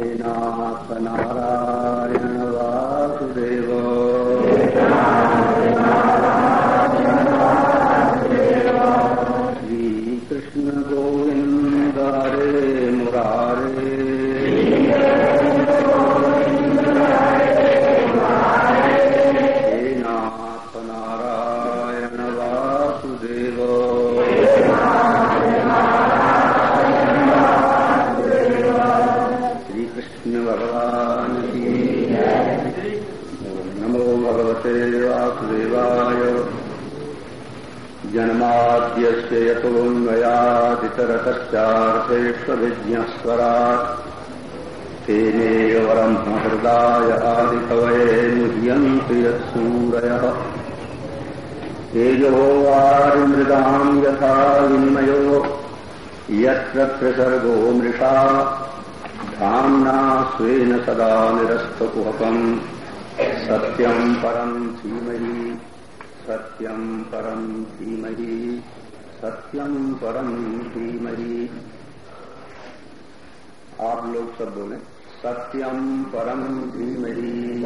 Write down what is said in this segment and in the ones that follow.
नाथ जन्माद्यस्य यतोऽन्वयादितरतश्चार्थेष्वभिज्ञस्वरात् तेने वरम् हृदाय आदिकवये मुह्यन्ति यत्सूरयः तेजो वारिमृदाम् यथा विनिमयो, यत्र त्रिसर्गो मृषा। धाम्ना स्वेन सदा निरस्तकुहकम्। सत्यम् परम् धीमहि, सत्यम् परम् धीमहि। सत्यम् परम् धीमहि। आप लोग सब बोले सत्यम परम धीमहि।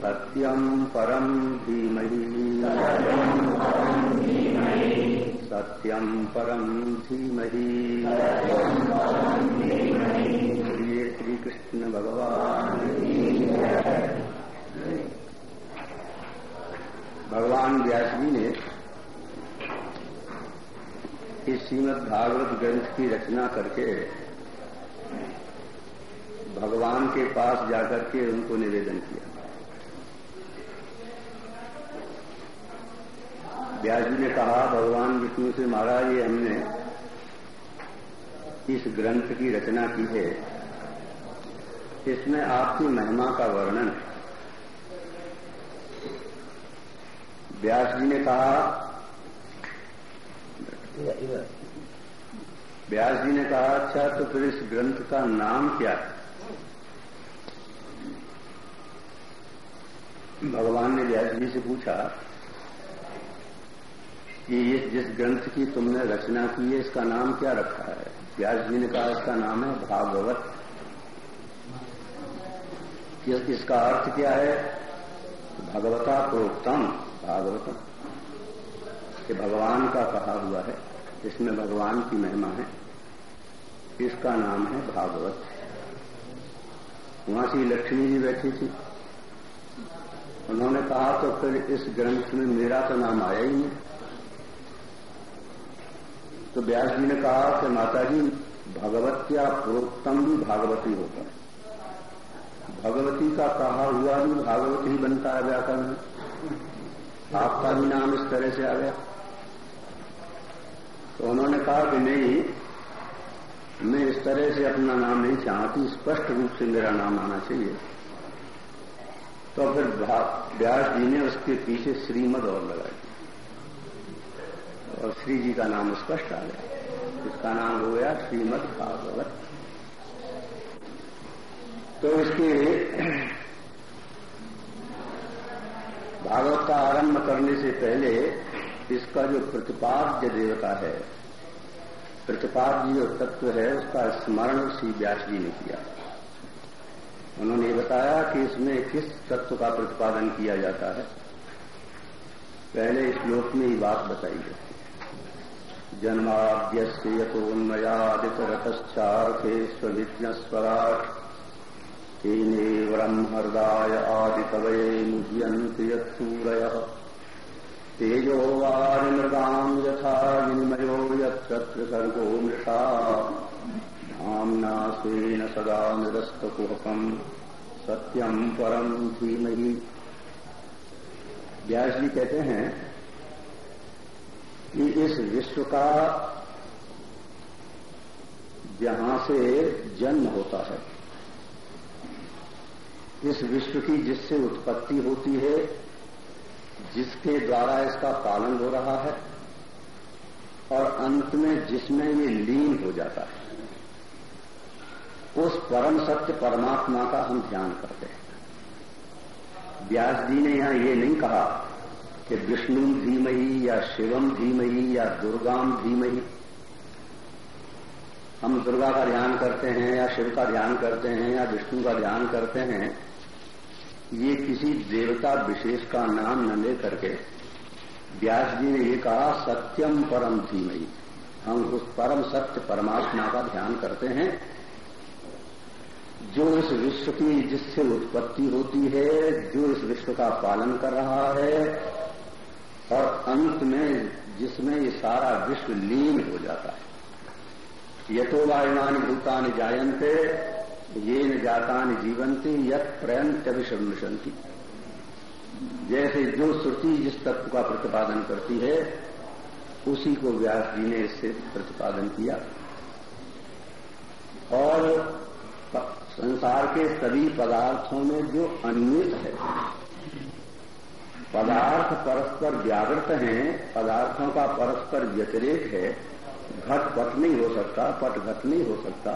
सत्यम परम धीमहि। सत्यम परम धीमहि। श्री कृष्ण भगवान। भगवान व्यास जी ने इस श्रीमद भागवत ग्रंथ की रचना करके भगवान के पास जाकर के उनको निवेदन किया। व्यास जी ने कहा, भगवान विष्णु से महाराज, ये हमने इस ग्रंथ की रचना की है। इसमें आपकी महिमा का वर्णन है। व्यास जी ने कहा व्यास जी ने कहा अच्छा तो फिर इस ग्रंथ का नाम क्या है? भगवान ने व्यास जी से पूछा कि इस जिस ग्रंथ की तुमने रचना की है इसका नाम क्या रखा है? व्यास जी ने कहा इसका नाम है भागवत। इसका अर्थ क्या है? भगवता प्रोक्तम। भागवतम ये भगवान का कहा हुआ है इसमें भगवान की महिमा है, इसका नाम है भागवत। वहाँ से लक्ष्मी जी बैठी थी। उन्होंने कहा तो फिर इस ग्रंथ में मेरा तो नाम आया ही नहीं। तो व्यास जी ने कहा कि माता जी भगवत भगवत्या प्रोक्तम भी भागवती होता है। भगवती का कहा हुआ भी भागवत ही बनता है व्याकरण में। आपका भी नाम इस तरह से आ गया। तो उन्होंने कहा कि नहीं, मैं इस तरह से अपना नाम नहीं चाहती, स्पष्ट रूप से मेरा नाम आना चाहिए। तो फिर व्यास जी ने उसके पीछे श्रीमद और लगा दिया और श्री जी का नाम स्पष्ट आ गया। इसका नाम हो गया श्रीमद भागवत तो इसके भागवत का आरंभ करने से पहले इसका जो प्रतिपाद्य देवता है, प्रतिपाद्य जो तत्व है, उसका स्मरण श्री व्यास जी ने किया। उन्होंने बताया कि इसमें किस तत्व का प्रतिपादन किया जाता है। पहले श्लोक में ही बात बताई है जन्माद्यस्य यतोन्मयादित रतश्चार्थे स्वविज्ञ स्वराट तेने ब्रह्महृदाय आदिकवये मुह्यन्ति यत्सूरयः। तेजो वारिमृगाम् यथा विनिमयो यत्र सर्गो मृषा। धाम्ना स्वेन सदा निरस्तकुहकम्। सत्यम् परम् धीमहि। व्यास जी कहते हैं कि इस विश्व का जहाँ से जन्म होता है इस विश्व की जिससे उत्पत्ति होती है, जिसके द्वारा इसका पालन हो रहा है, और अंत में जिसमें ये लीन हो जाता है। उस परम सत्य परमात्मा का हम ध्यान करते हैं। व्यास जी ने यहाँ ये नहीं कहा कि विष्णु धीमही या शिवम धीमही या दुर्गाम धीमही। हम दुर्गा का ध्यान करते हैं या शिव का ध्यान करते हैं या विष्णु का ध्यान करते हैं ये किसी देवता विशेष का नाम न ले करके। व्यास जी ने ये कहा, सत्यम परम थी मई हम उस परम सत्य परमात्मा का ध्यान करते हैं। जो इस विश्व की जिससे उत्पत्ति होती है, जो इस विश्व का पालन कर रहा है, और अंत में जिसमें ये सारा विश्व लीन हो जाता है। यथो भूतान जायन्ते ये न जातानि जीवंती यत प्रयंत विषमृशंती जैसे जो श्रुति जिस तत्व का प्रतिपादन करती है, उसी को व्यास जी ने इससे प्रतिपादन किया। और संसार के सभी पदार्थों में जो अन्वित है, पदार्थ परस्पर व्यावृत हैं, पदार्थों का परस्पर व्यतिरेक है घट पट नहीं हो सकता पट घट नहीं हो सकता।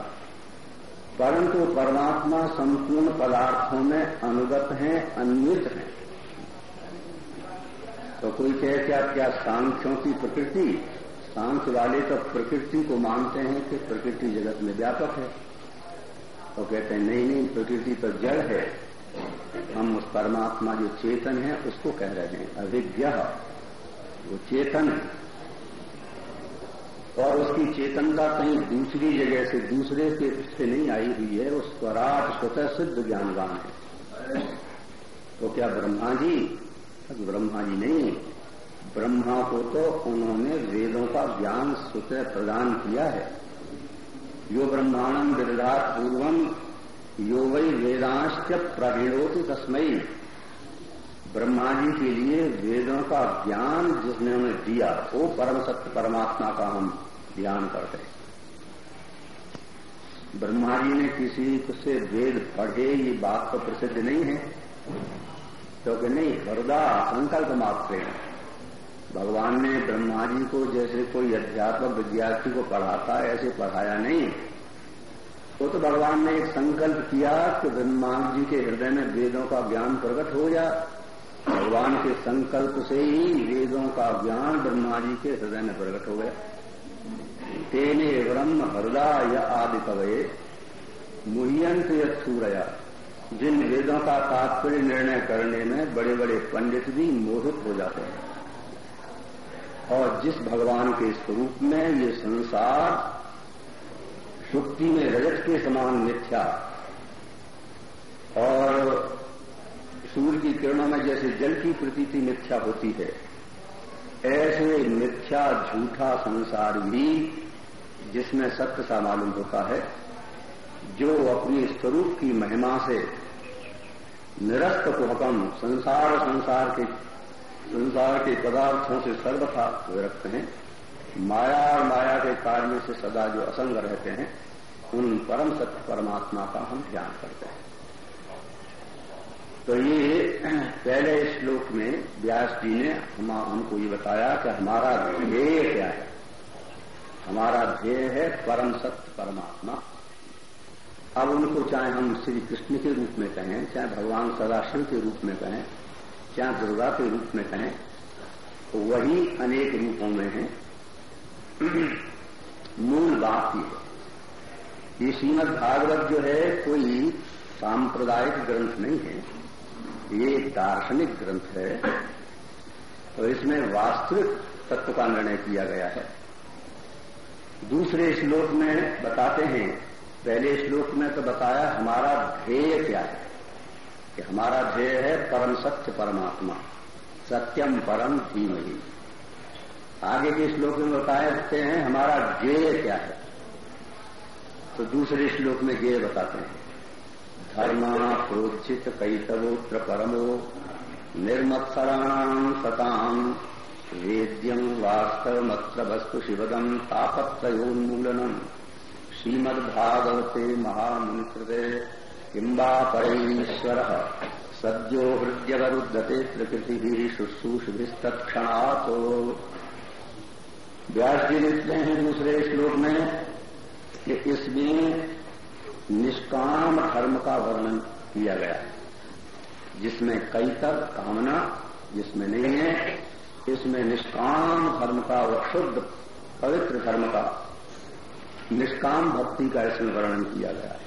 परंतु परमात्मा संपूर्ण पदार्थों में अनुगत हैं, अन्वित हैं। तो कोई कहे क्या क्या सांख्यों की प्रकृति? सांख्य वाले तो प्रकृति को मानते हैं कि प्रकृति जगत में व्यापक है। तो कहते हैं, नहीं नहीं, प्रकृति तो जड़ है। हम उस परमात्मा जो चेतन है, उसको कह रहे हैं अभिज्ञ वो चेतन है। और उसकी चेतनता कहीं दूसरी जगह से, दूसरे से से नहीं आई हुई है वो स्वराट स्वतः सिद्ध ज्ञानवान है। तो क्या ब्रह्मा जी? ब्रह्मा जी नहीं। ब्रह्मा को तो उन्होंने वेदों का ज्ञान स्वतः प्रदान किया है। यो ब्रह्मांडम विदधात पूर्वम यो वही वेदांश प्रभिणोति तस्मयी ब्रह्मा जी के लिए वेदों का ज्ञान जिसने उन्हें दिया, वो परम सत्य परमात्मा का हम ध्यान करते हैं। ब्रह्मा जी ने किसी से वेद पढ़े, ये बात तो प्रसिद्ध नहीं है। क्योंकि तो नहीं हृदय संकल्प मात्र भगवान ने ब्रह्मा जी को जैसे कोई अध्यात्मक विद्यार्थी को पढ़ाता है, ऐसे पढ़ाया नहीं। वो तो भगवान ने एक संकल्प किया कि ब्रह्मा जी के हृदय में वेदों का ज्ञान प्रकट हो जा। भगवान के संकल्प से ही वेदों का ज्ञान ब्रह्मा जी के हृदय में प्रकट हो गया। तेने ब्रह्म हृदय या आदि कवे मुह्यंत सूरया। जिन वेदों का तात्पर्य निर्णय करने में बड़े बड़े पंडित भी मोहित हो जाते हैं। और जिस भगवान के स्वरूप में ये संसार, सुक्ति में रजत के समान मिथ्या और सूर्य की किरणों में जैसे जल की प्रतीति मिथ्या होती है। ऐसे मिथ्या झूठा संसार भी जिसमें सत्य सा मालूम होता है, जो अपनी स्वरूप की महिमा से निरस्त कुहकम संसार संसार के संसार के पदार्थों से सर्वथा विरक्त हैं। माया और माया के कार्य से सदा जो असंग रहते हैं, उन परम सत्य परमात्मा का हम ध्यान करते हैं। तो ये पहले श्लोक में व्यास जी ने हम, हमको ये बताया कि हमारा ध्येय क्या है? हमारा ध्येय है परम सत्य परमात्मा। अब उनको चाहे हम श्री कृष्ण के रूप में कहें चाहे भगवान सदाशिव के रूप में कहें चाहे दुर्गा के रूप में कहें तो वही अनेक रूपों में है। मूल बात ये है। ये श्रीमद भागवत जो है कोई सांप्रदायिक ग्रंथ नहीं है, ये दार्शनिक ग्रंथ है तो इसमें वास्तविक तत्व का निर्णय किया गया है। दूसरे श्लोक में बताते हैं, पहले श्लोक में तो बताया हमारा ध्येय क्या है, कि हमारा ध्येय है परम सत्य परमात्मा, सत्यम परम धीमही। आगे के श्लोक में बताते हैं हमारा ज्ञेय क्या है तो दूसरे श्लोक में ज्ञेय बताते हैं। धर्मा प्रोचित कैतवोत्र परमो निर्मत्सराणाम सताम वेद्यम वास्तवमत्र वस्तु शिवदम तापत्रयोन्मूलनम श्रीमद्भागवते महामुनिकृते किंबा परमेश्वर सद्यो हृदयवरुद्धते प्रकृति शुश्रूषभिस्तत्क्षणात्। व्यास जी लिखते हैं दूसरे श्लोक में कि इसमें निष्काम धर्म का वर्णन किया गया। जिसमें कई तक कामना जिसमें नहीं है, इसमें निष्काम धर्म का व शुद्ध पवित्र धर्म का, निष्काम भक्ति का इसमें वर्णन किया गया है।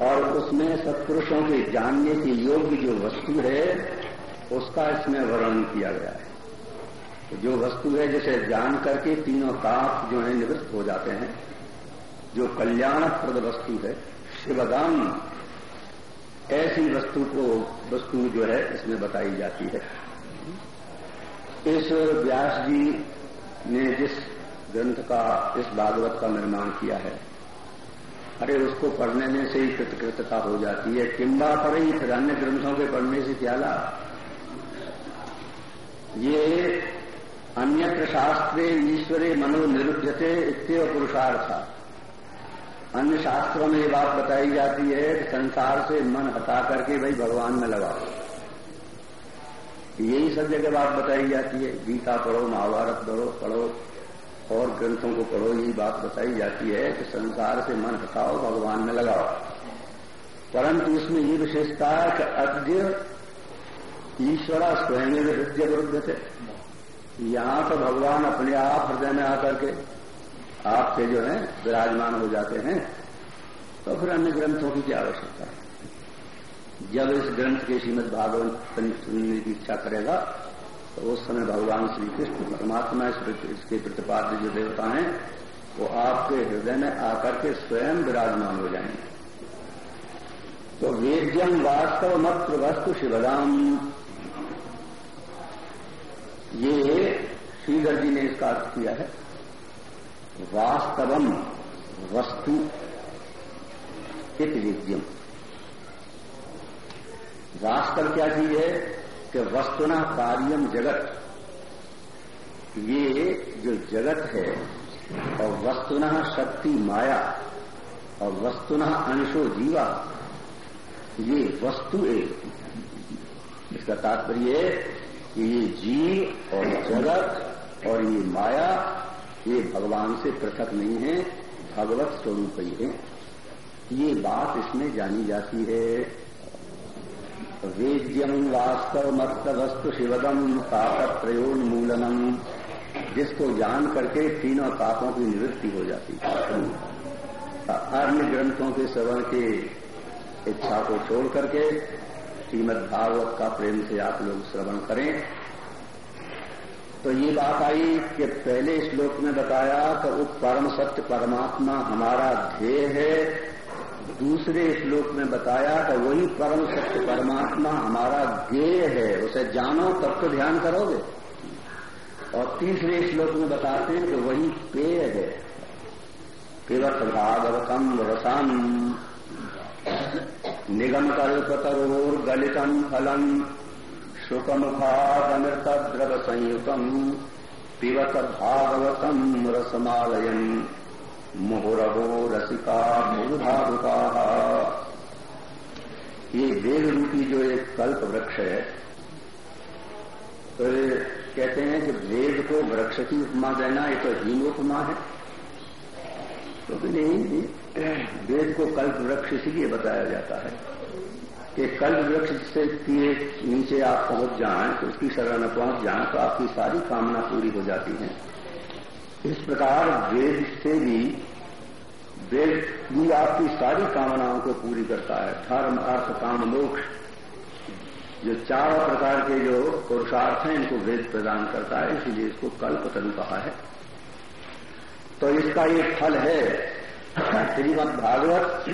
और उसमें सत्पुरुषों के जानने के योग्य जो वस्तु है, उसका इसमें वर्णन किया गया है। तो जो वस्तु है, जिसे जान करके तीनों ताप जो है, निवृत्त हो जाते हैं जो कल्याणप्रद वस्तु है शिवदान ऐसी वस्तु को, वस्तु जो है, इसमें बताई जाती है। इस व्यास जी ने जिस ग्रंथ का, इस भागवत का निर्माण किया है, अरे उसको पढ़ने में से ही कृतकृतता हो जाती है। किम्बा पर ही फिर अन्य ग्रंथों के पढ़ने से क्या ये अन्यत्र शास्त्रे ईश्वरे मनो निरुद्धते इतव पुरुषार्थ अन्य शास्त्रों में ये बात बताई जाती है कि संसार से मन हटा करके भाई भगवान में लगाओ यही सब जगह बात बताई जाती है। गीता पढ़ो, महाभारत पढ़ो पढ़ो, और ग्रंथों को पढ़ो, यही बात बताई जाती है कि संसार से मन हटाओ, भगवान में लगाओ। परंतु इसमें ये विशेषता है कि अद्य ईश्वरा स्वयं हृदय विरुद्ध थे। यहाँ तो भगवान अपने आप हृदय में आकर के आपके जो है, विराजमान हो जाते हैं तो फिर अन्य ग्रंथों की क्या आवश्यकता है? जब इस ग्रंथ के श्रीमद भागवत सुनने की इच्छा करेगा तो उस समय भगवान श्री कृष्ण परमात्मा इसके प्रतिपाद्य जो देवता हैं, वो आपके हृदय में आकर के स्वयं विराजमान हो जाएँगे। तो वेद्यम वास्तव मत्र वस्तु शिवदाम। ये श्रीधर जी ने इसका अर्थ किया है। वास्तवम वस्तु इत वास्तव क्या चीज़ है? कि वस्तुना कार्यम जगत। ये जो जगत है, और वस्तुना शक्ति माया, और वस्तुना अंशो जीवा, ये वस्तु एक। इसका तात्पर्य है कि ये जीव और जगत और ये माया ये भगवान से पृथक नहीं है, भगवत स्वरूप ही है। ये बात इसमें जानी जाती है। वेद्यम वास्तव मत वस्तु शिवदम तापत्रयोन्मूलनम जिसको जान करके तीनों पापों की निवृत्ति हो जाती है। अन्य ग्रंथों के श्रवण के इच्छा को छोड़ करके श्रीमद भागवत का प्रेम से आप लोग श्रवण करें। तो ये बात आई कि पहले श्लोक में बताया कि वो परम सत्य परमात्मा हमारा ध्येय है। दूसरे श्लोक में बताया कि वही परम सत्य परमात्मा हमारा ज्ञेय है। उसे जानो, तब तो ध्यान करोगे। और तीसरे श्लोक में बताते हैं कि वही पेय है। पिवत भागवतम रसम निगम कल्पतरोर गलितम फलम। शुकमुखादमृतद्रव संयुतम पिबत भागवतम रसमालयन मुहुरवो रसिका मूर्धाभुका ये वेद रूपी जो एक कल्प वृक्ष है तो कहते हैं कि वेद को वृक्ष की उपमा देना, ये तो हीन उपमा है। तो नहीं, वेद को कल्प वृक्ष इसलिए बताया जाता है। कि कल्प वृक्ष से के नीचे आप पहुँच जाएँ तो उसकी शरण में पहुँच जाएँ तो आपकी सारी कामना पूरी हो जाती है। इस प्रकार वेद से भी, वेद भी आपकी सारी कामनाओं को पूरी करता है। धर्म, अर्थ, काम, मोक्ष, जो चार प्रकार के जो पुरुषार्थ हैं, इनको वेद प्रदान करता है, इसीलिए इसको कल्प तनु कहा है। तो इसका ये फल है श्रीमद भागवत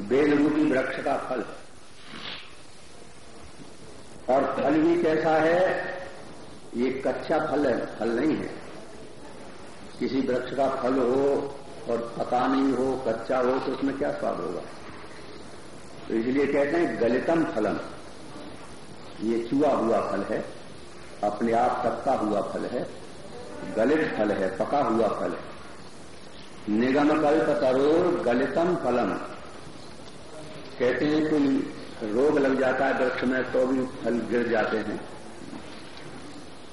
बेल रूपी वृक्ष का फल। और फल भी कैसा है? ये कच्चा फल है, फल नहीं है। किसी वृक्ष का फल हो और पका नहीं हो, कच्चा हो तो उसमें क्या स्वाद होगा? तो इसलिए कहते हैं गलितम फलम। ये चुआ हुआ फल है, अपने आप पकता हुआ फल है, गलित फल है, पका हुआ फल है। निगम कल्प तरोर गलितम फलम। कहते हैं कोई रोग लग जाता है वृक्ष में तो भी फल गिर जाते हैं।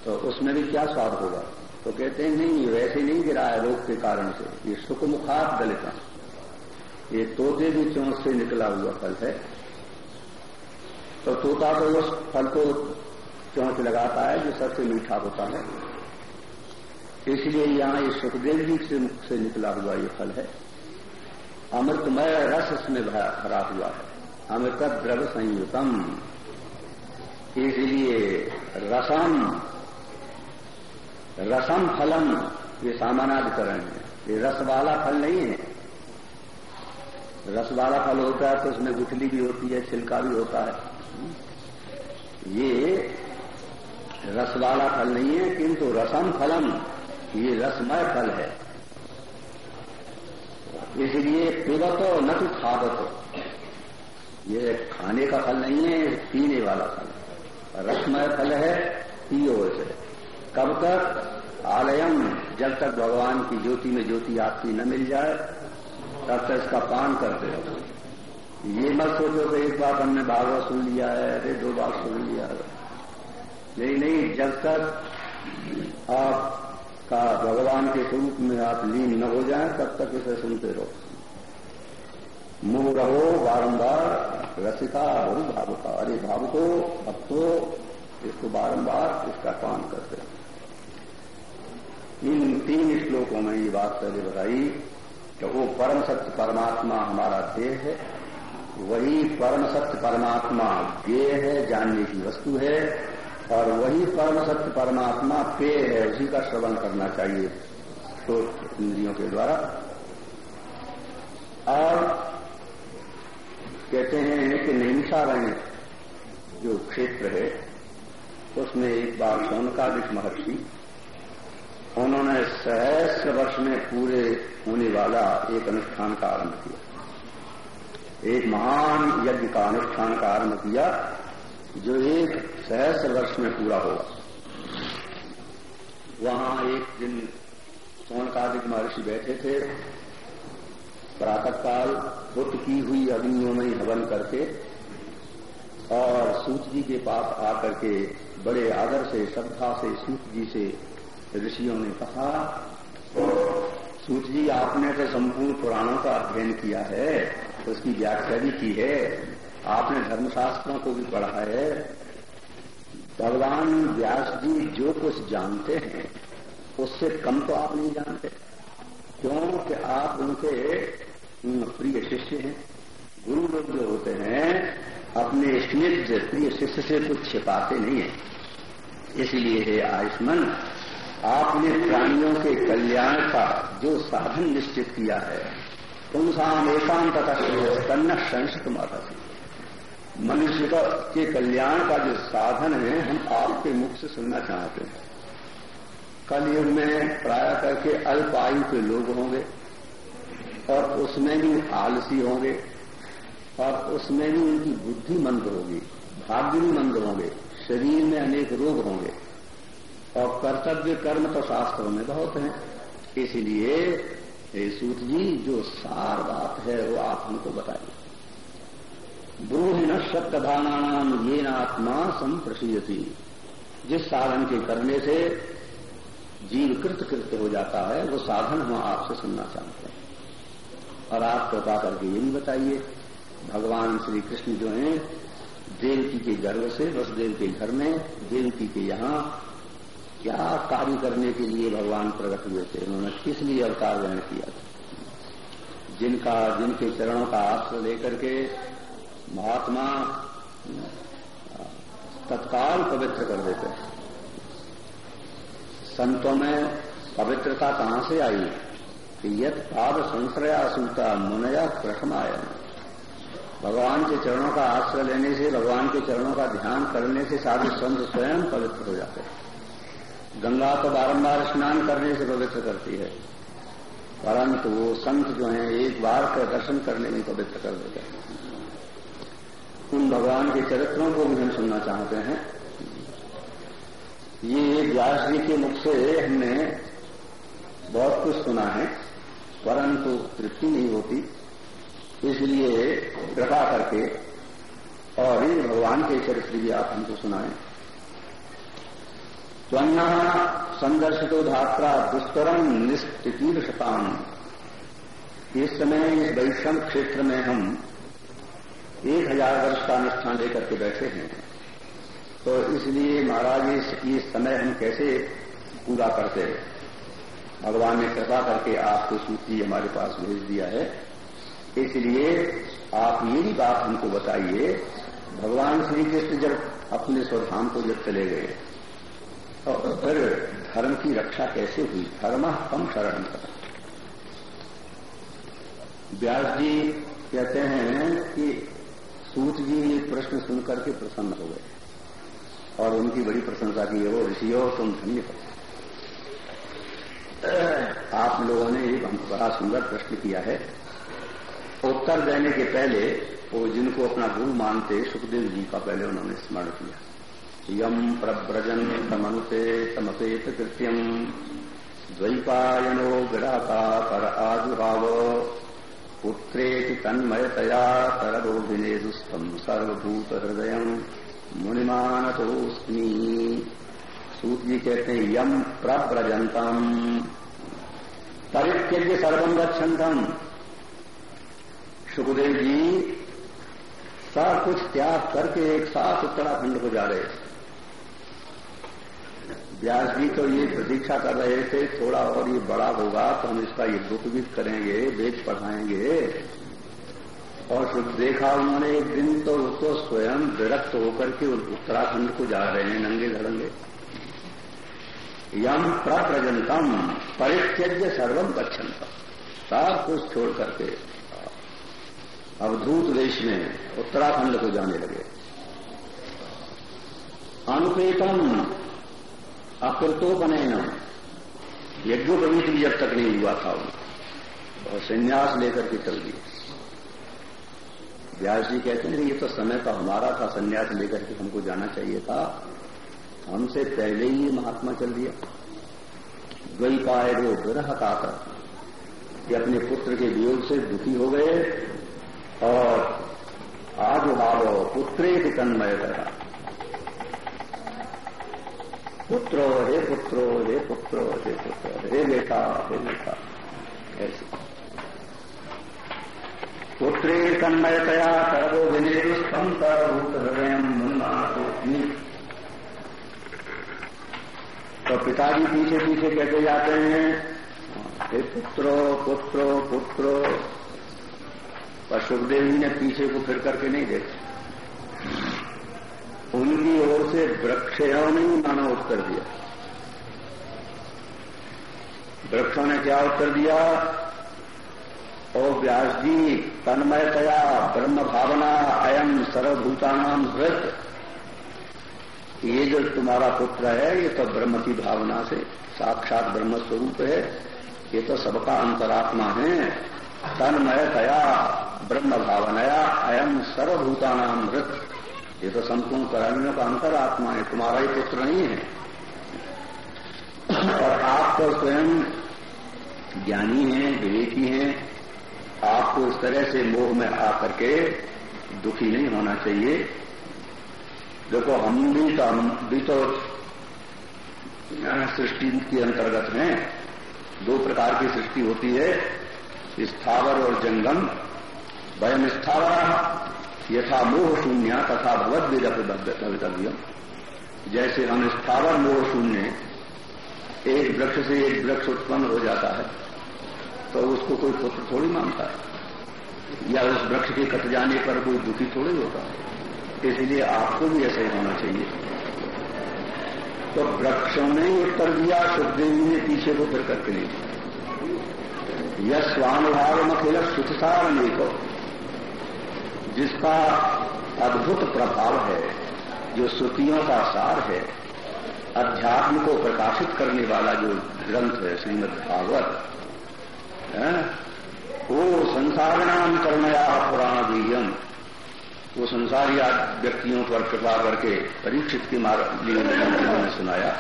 तो उसमें भी क्या स्वाद होगा? तो कहते हैं, नहीं वैसे नहीं गिरा है रोग के कारण से। ये सुखमुखात गलिता ये तोते भी चौंस से निकला हुआ फल है। तो तोता तो उस फल को चौंच लगाता है, जो सबसे मीठा होता है। इसलिए यहाँ ये सुखदेव जी से मुख से निकला हुआ ये फल है। अमृतमय रस इसमें भरा हुआ है। अमृत द्रव संयुतम। इसलिए रसम रसम फलम, ये सामानाधिकरण है। ये रस वाला फल नहीं है। रस वाला फल होता है तो उसमें गुठली भी होती है, छिलका भी होता है। ये रस वाला फल नहीं है, किंतु रसम फलम, ये रसमय फल है। इसलिए पिबतो न तो खादतो ये खाने का फल नहीं है, पीने वाला फल। रसमय फल है, पियो से कब तक? आलयम, जब तक भगवान की ज्योति में ज्योति आपकी न मिल जाए, तब तक इसका पान करते हो ये मत सोचो कि एक बार हमने भागवत सुन लिया है, अरे दो बार सुन लिया है। नहीं नहीं, जब तक आप का भगवान के स्वरूप में आप लीन न हो जाए, तब तक इसे सुनते रहो। मुँह रहो, बारंबार रसिका बहु भावुका। अरे भावुको, भक्तो, इसको बारंबार इसका काम करते इन तीन श्लोकों में ये बात पहले बताई कि वो परम सत्य परमात्मा हमारा देह है। वही परम सत्य परमात्मा देह है, जानने की वस्तु है। और वही परम सत्य परमात्मा पेय है, उसी का श्रवण करना चाहिए तो इंद्रियों के द्वारा। और कहते हैं कि नैमिषारण्य जो क्षेत्र है, उसमें एक बार सोनकादिक महर्षि, उन्होंने सहस्र वर्ष में पूरे होने वाला एक अनुष्ठान का आरंभ किया। एक महान यज्ञ का अनुष्ठान का आरंभ किया, जो एक सहस्र वर्ष में पूरा होगा। वहाँ एक दिन सोनकादिक महर्षि बैठे थे। प्रातःकाल पुट की हुई अग्नियों में हवन करके और सूत जी के पास आकर के बड़े आदर से, श्रद्धा से, सूत जी से ऋषियों ने कहा, सूत जी, आपने तो संपूर्ण पुराणों का अध्ययन किया है, उसकी व्याख्या भी की है। आपने धर्मशास्त्रों को भी पढ़ा है। भगवान व्यास जी जो कुछ जानते हैं, उससे कम तो आप नहीं जानते। क्योंकि आप उनके प्रिय शिष्य हैं। गुरु लोग जो होते हैं, अपने स्निग्ध प्रिय शिष्य से कुछ छिपाते नहीं है। इसलिए है आयुष्मान, आपने प्राणियों के कल्याण का जो साधन निश्चित किया है पुंसाम एकांत तन्न संस्कृत माता से मनुष्य का, के कल्याण का जो साधन है, हम आपके मुख से सुनना चाहते हैं। कल युग में प्राय करके अल्प आयु के लोग होंगे, और उसमें भी आलसी होंगे, और उसमें भी उनकी बुद्धि मंद होगी भाग्य भी मंद होंगे, शरीर में अनेक रोग होंगे, और कर्तव्य कर्म तो शास्त्रों में बहुत हैं। इसलिए सूत जी, जो सार बात है, वो आप हमको बताइए। ब्रूह न सत्यधानाम ये आत्मा संप्रसीयती। जिस साधन के करने से जीव कृत कृत हो जाता है, वो साधन हम आपसे सुनना चाहते हैं। और आप कृपा करके ये भी बताइए, भगवान श्री कृष्ण जो हैं, देवकी के गर्भ से, वसुदेव के घर में, देवकी के यहाँ, क्या कार्य करने के लिए भगवान प्रकट हुए थे? उन्होंने किस लिए अवतार ग्रहण किया था? जिनका, जिनके चरणों का आश्रय लेकर के महात्मा तत्काल पवित्र कर देते हैं। संतों में पवित्रता कहाँ से आई? कि यद पाद संश्रया सूता मुनया प्रथमाय। भगवान के चरणों का आश्रय लेने से, भगवान के चरणों का ध्यान करने से साधु संत स्वयं पवित्र हो जाते हैं। गंगा तो बारंबार स्नान करने से पवित्र करती है। परंतु वो संत जो हैं, एक बार का दर्शन करने में पवित्र कर देते हैं। उन भगवान के चरित्रों को भी हम सुनना चाहते हैं। ये व्यास जी के मुख से हमने बहुत कुछ सुना है, परंतु तृप्ति नहीं होती। इसलिए कृपा करके और इन भगवान के चरित्र भी आप हमको सुनाएँ। त्वन्ना संदर्शितो धात्रा दुष्करम निष्ठितीर शतान इस समय इस वैश्रम क्षेत्र में हम एक हज़ार वर्ष का अनुष्ठान लेकर के बैठे हैं। तो इसलिए महाराज, इस समय हम कैसे पूरा करते हैं? भगवान ने कृपा करके आपको सूची हमारे पास भेज दिया है। इसलिए आप मेरी बात हमको बताइए। भगवान श्री कृष्ण जब अपने स्वधाम को जब चले गए तो फिर धर्म की रक्षा कैसे हुई? धर्म कम शरण कर। व्यास जी कहते हैं कि सूत जी ये प्रश्न सुनकर के प्रसन्न हो गए। और उनकी बड़ी प्रशंसा की है वो, ऋषियों, तुम धन्य हो। आप लोगों ने एक बड़ा सुंदर प्रश्न किया है। उत्तर देने के पहले वो जिनको अपना गुरु मानते, सुखदेव जी का पहले उन्होंने स्मरण किया। यम प्रव्रजन तमनुते तमपेत कृत्यम, द्वैपायनो विराता पर आजुभाव पुत्रे तन्मयतया तरदोभिने दुस्तम सर्वभूत हृदय मुनिमानतोस्मी सूत जी कहते हैं यम प्रव्रजंतम परित्यज्य सर्वम गच्छन्तम सुखदेव जी, सब कुछ त्याग करके एक साथ उत्तराखंड को जा रहे व्यास जी तो ये प्रतीक्षा कर रहे थे, थोड़ा और ये बड़ा होगा तो हम इसका ये दुख भी करेंगे, वेद पढ़ाएँगे। और फिर देखा उन्होंने, एक दिन तो उसको स्वयं विरक्त होकर के उत्तराखंड को जा रहे हैं, नंगे धड़ंगे। यम प्रप्रजनतम परित्यज्य सर्वम गच्छन्तम सब कुछ छोड़ करके अवधूत देश में उत्तराखंड को जाने लगे। अनुपेतम अकृतोपनयन यज्ञोपवीत भी जब तक नहीं हुआ था। और संन्यास लेकर के चल दिए व्यास जी कहते हैं ये तो समय तो हमारा था संन्यास लेकर के हमको जाना चाहिए था। हमसे पहले ही महात्मा चल दिया। पाए रो विरह काकर कि अपने पुत्र के वियोग से दुखी हो गए और आजुभाव पुत्रे तन्मय करा पुत्रो हे पुत्रो हे पुत्रो हे पुत्र हे बेटा हे बेटा। ऐसे। पुत्रे तन्मयतया सर्वो विनिरुष्टम सर्वभूत हृदय तो पिताजी पीछे पीछे कहते जाते हैं, हे पुत्रो पुत्रो पुत्रो। पर सुखदेव जी ने पीछे को फिर करके नहीं देखा। उनकी ओर से वृक्षयों ने ही माना उत्तर दिया। वृक्षों ने क्या उत्तर दिया? ओ व्यास जी तन्मयतया ब्रह्म भावना अयम सर्वभूतानाम हृत। ये जो तुम्हारा पुत्र है, ये तो ब्रह्म की भावना से साक्षात ब्रह्म स्वरूप है। ये तो सबका अंतरात्मा है। तन्मयतया ब्रह्म भावनया अयम सर्वभूतानाम मृत ये तो संपूर्ण कर्मियों का अंतर आत्मा है, तुम्हारा ही पुत्र नहीं है। और आप तो स्वयं ज्ञानी हैं, विवेकी हैं। आपको इस तरह से मोह में आकर के दुखी नहीं होना चाहिए। देखो, हम भी तो हम भी तो सृष्टि के अंतर्गत हैं। दो प्रकार की सृष्टि होती है स्थावर और जंगम। वयम स्थावर यथा मोह शून्य तथा भगवत भवितव्य जैसे हम स्थावर मोह शून्य, एक वृक्ष से एक वृक्ष उत्पन्न हो जाता है तो उसको कोई पुत्र थोड़ी मानता है। या उस वृक्ष के कट जाने पर कोई दुखी थोड़ी होता है। इसलिए आपको भी ऐसा ही होना चाहिए। तो वृक्षों ने उत्तर दिया, सुखदेव ने पीछे को फिर करके नहीं। यह स्वानुभाव मखिल सुखसार नहीं को जिसका अद्भुत प्रभाव है, जो श्रुतियों का सार है, अध्यात्म को प्रकाशित करने वाला जो ग्रंथ है, श्रीमद भागवत वो संसार नाम करमया पुराण बीजम वो संसारी व्यक्तियों पर कृपा करके परीक्षित के मार्ग ने सुनाया।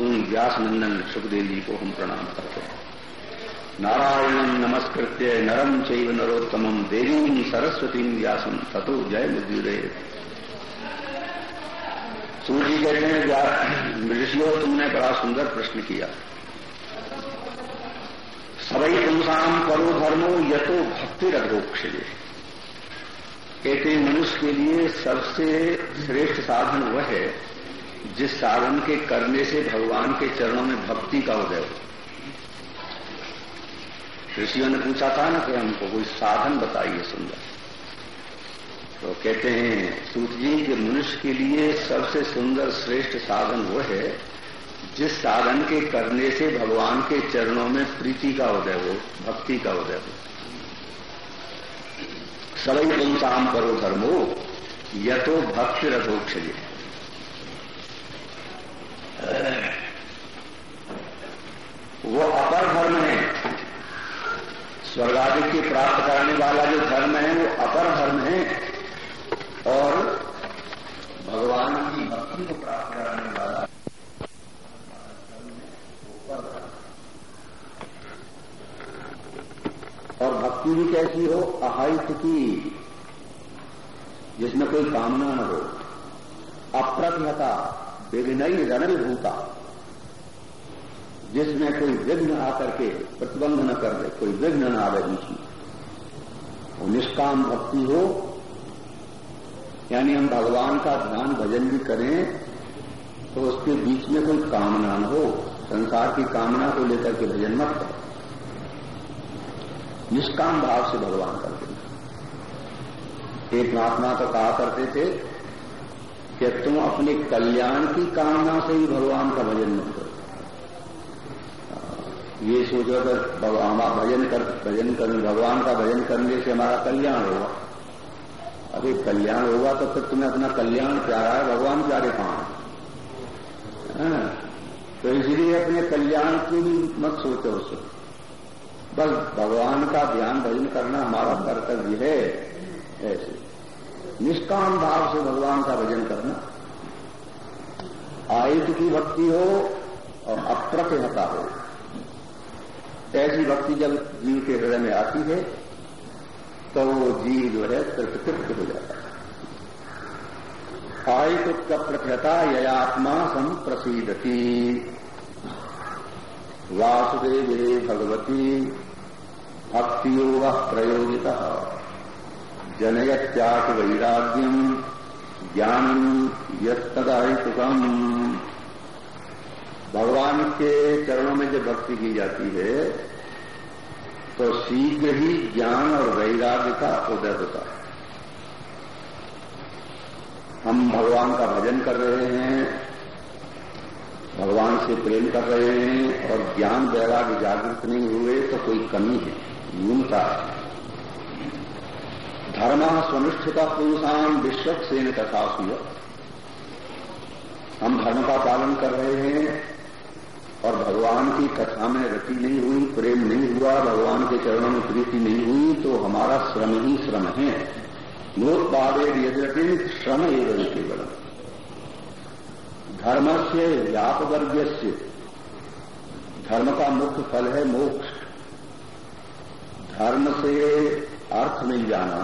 उन व्यास नंदन सुखदेव जी को हम प्रणाम करते हैं। नारायण नमस्कृत्य नरम चैव नरोत्तम देवी सरस्वती व्यासम ततो जय मुद्रे सूर्य कहते हैं ऋषियों, तुमने बड़ा सुंदर प्रश्न किया। सबई तुमसाम करो धर्मो, यतो भक्ति रघोक्ष कहते मनुष्य के लिए सबसे श्रेष्ठ साधन वह है, जिस साधन के करने से भगवान के चरणों में भक्ति का उदय हो। ऋषियों ने पूछा था ना कि हमको कोई साधन बताइए सुंदर। तो कहते हैं, सूत जी, कि मनुष्य के लिए सबसे सुंदर श्रेष्ठ साधन वो है, जिस साधन के करने से भगवान के चरणों में प्रीति का उदय हो, भक्ति का उदय हो। सवई पुंसाम करो धर्मो यथो भक्ति रथोक्षय वो अपर धर्म है। स्वर्गादि के प्राप्त करने वाला जो धर्म है, वो अपर धर्म है। और भगवान की भक्ति को प्राप्त कराने वाला और भक्ति भी कैसी हो? अहित की जिसमें कोई कामना न हो। अप्रतिहता विघ्न रणल भूता जिसमें कोई विघ्न आकर के प्रतिबंध न कर दे, कोई विघ्न न आवे बीच में निष्काम भक्ति हो, यानी हम भगवान का ध्यान भजन भी करें तो उसके बीच में कोई कामना न हो, संसार की कामना को लेकर के भजन मत करो। निष्काम भाव से भगवान कर देना एक महात्मा तो कहा करते थे कि तुम अपने कल्याण की कामना से ही भगवान का भजन मत करो। ये सोचो अगर भजन कर भजन कर भगवान का भजन करने से हमारा कल्याण होगा। अभी कल्याण होगा तो फिर तुम्हें अपना कल्याण प्यारा है? भगवान प्यारे कहाँ? हाँ, तो इसलिए अपने कल्याण की भी मत सोचो उसे। बस भगवान का ध्यान भजन करना हमारा कर्तव्य है। ऐसे। निष्काम भाव से भगवान का भजन करना। आयुध की भक्ति हो और अप्रतिहता हो। ऐसी भक्ति जब जीव के हृदय में आती है तो वो जीव जो है तृप्त हो जाता है। आयुक्त प्रथता ययात्मा संप्रसीदती वासुदेवे भगवती, भक्तियोग प्रयोगिता। जनयत्याक वैराग्यम ज्ञान यदायुतम भगवान के चरणों में जब भक्ति की जाती है तो शीघ्र ही ज्ञान और वैराग्य का उदय होता है। हम भगवान का भजन कर रहे हैं, भगवान से प्रेम कर रहे हैं, और ज्ञान वैराग्य जागृत नहीं हुए तो कोई कमी है, न्यूनता है। धर्म स्वनिष्ठता पुरुषान विश्वसेन कथा हम धर्म का पालन कर रहे हैं और भगवान की कथा में रति नहीं हुई, प्रेम नहीं हुआ, भगवान के चरणों में प्रीति नहीं हुई तो हमारा श्रम ही श्रम है। नोत्पादे यद्यपि श्रम एवं केवल धर्म से व्यापवर्ग से धर्म का मुख्य फल है मोक्ष। धर्म से अर्थ मिल जाना,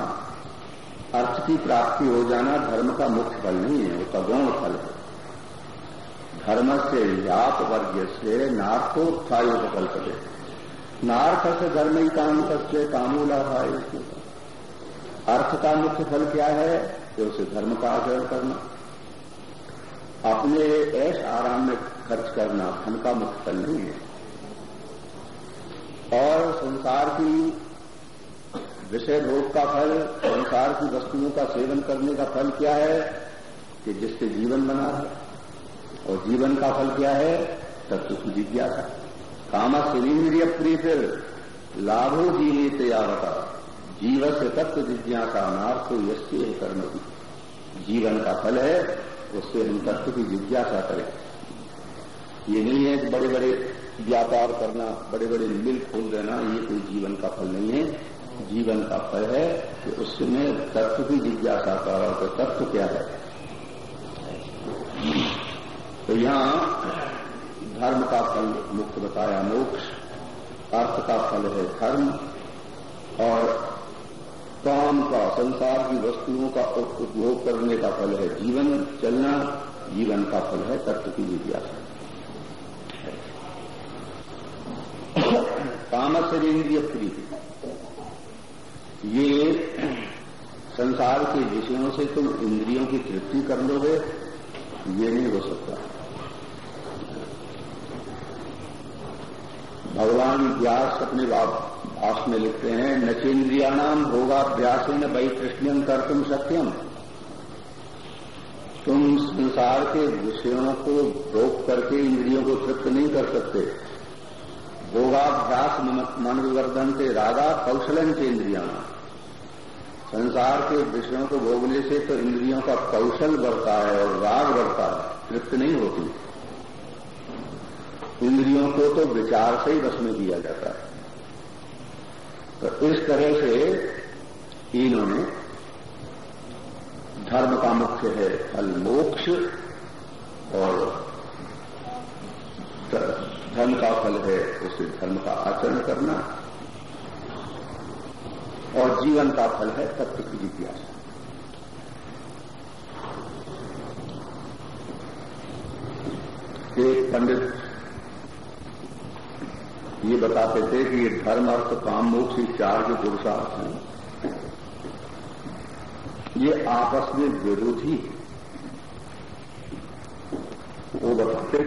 अर्थ की प्राप्ति हो जाना धर्म का मुख्य फल नहीं है उसका गौण फल है। धर्म से व्याप वर्ग से नार्थोत्थायोपकल्पते। नार्थ से धर्म ही काम करते कामूला भाई अर्थ का मुख्य फल क्या है? कि उसे धर्म का आचरण करना। अपने ऐश आराम में खर्च करना धन का मुख्य फल नहीं है। और संसार की विषय भोग का फल, संसार की वस्तुओं का सेवन करने का फल क्या है? कि जिससे जीवन बना है और जीवन का फल क्या है? तत्व की जिज्ञासा। कामा शरीर प्रिय फिर। लाभो जीवित यावता जीव से तत्व जिज्ञासा नार्थ यश्य कर्म की जीवन का फल है, उससे हम तत्व की जिज्ञासा करें। ये नहीं है कि बड़े बड़े व्यापार करना बड़े बड़े मिल खोल देना, ये कोई जीवन का फल नहीं है। जीवन का फल है कि उसमें तत्व की जिज्ञासा तो तत्व क्या है? यहाँ धर्म का फल मुक्त बताया मोक्ष, अर्थ का फल है धर्म, और काम का, संसार की वस्तुओं का उपभोग करने का फल है जीवन, चलना जीवन का फल है, तत्व की जिज्ञासा। काम शरीर प्रीति ये संसार के विषयों से तुम इंद्रियों की तृप्ति कर लोगे, ये नहीं हो सकता। भगवान व्यास अपने भाष में लिखते हैं नचेन्द्रियाणाम भोगाभ्यास न वही कर तुम सत्यम। तुम संसार के विषयों को भोग करके इंद्रियों को तृप्त नहीं कर सकते। भोगाभ्यास मन विवर्धन से राधा कौशलन के इंद्रिया संसार के विषयों को भोगने से तो इंद्रियों का कौशल बढ़ता है और राग बढ़ता है, तृप्त नहीं होती। इंद्रियों को तो विचार से ही बस में दिया जाता है। तो इस तरह से इन्होंने धर्म का मुख्य है फल मोक्ष और धर्म का फल है उसे धर्म का आचरण करना और जीवन का फल है तत्व की जिज्ञासा। एक पंडित ये बताते थे कि ये धर्म, अर्थ, काम, मोक्ष चार जो पुरुषार्थ हैं, ये आपस में विरोधी वो बताते